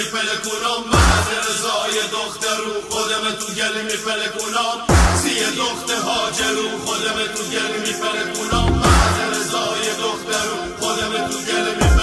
گل میپلکونم محض رضای دخترو خودم تو گل میپلکونم سی دخت هاجرو خودم تو گل میپلکونم محض رضای دخترو خودم تو گل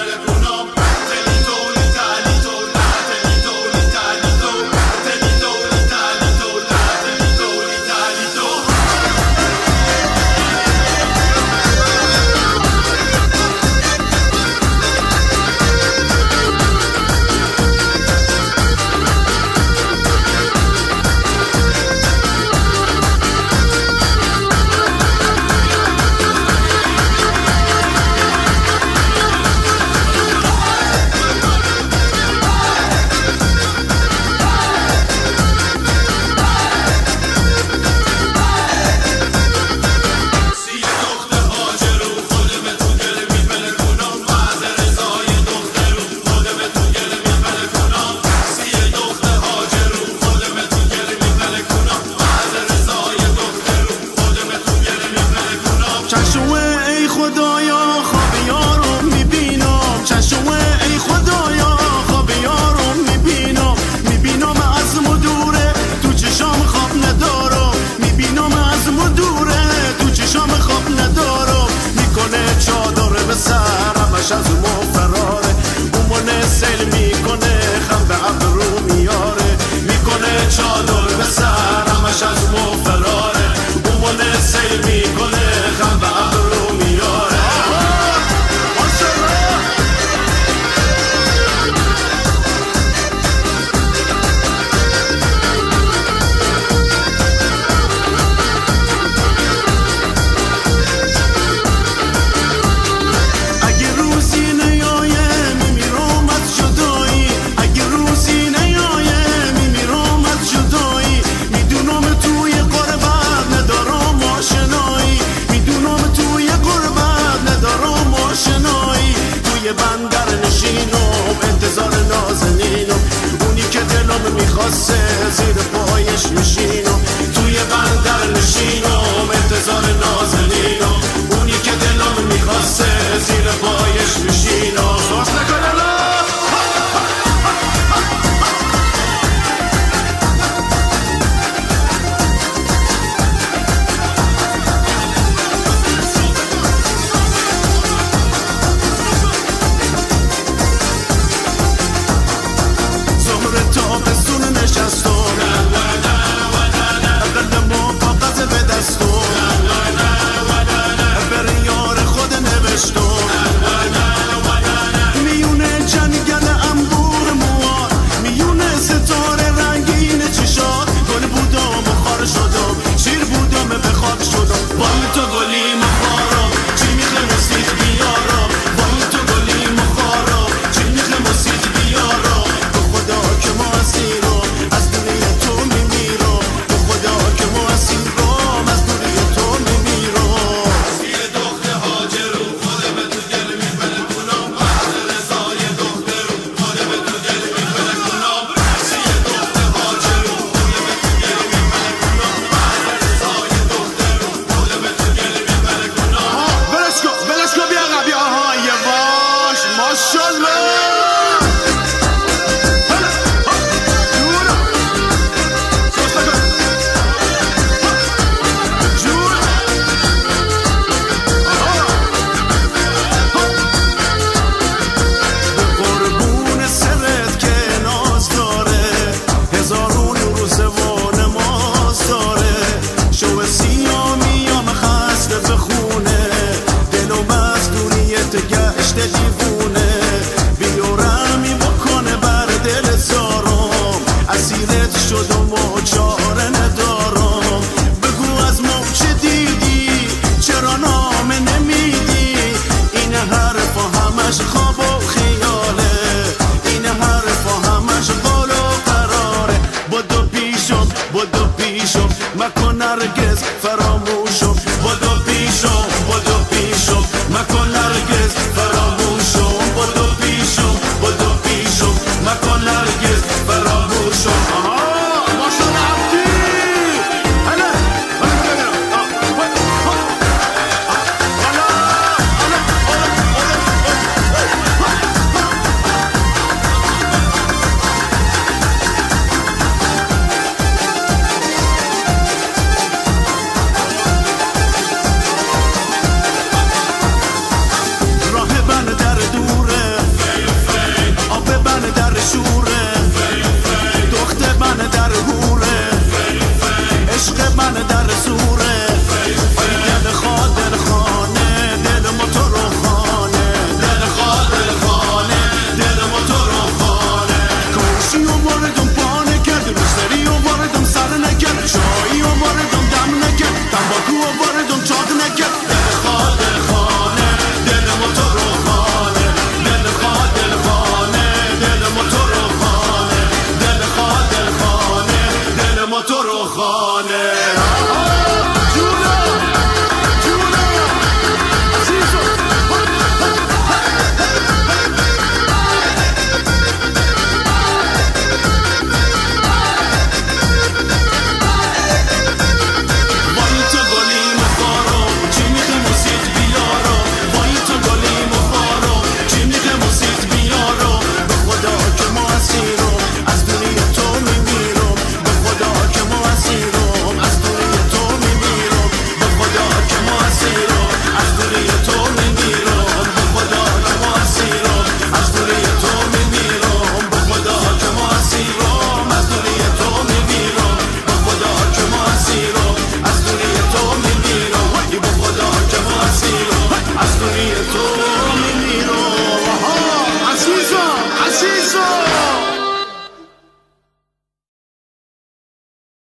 کاسه زیر پایش میشه.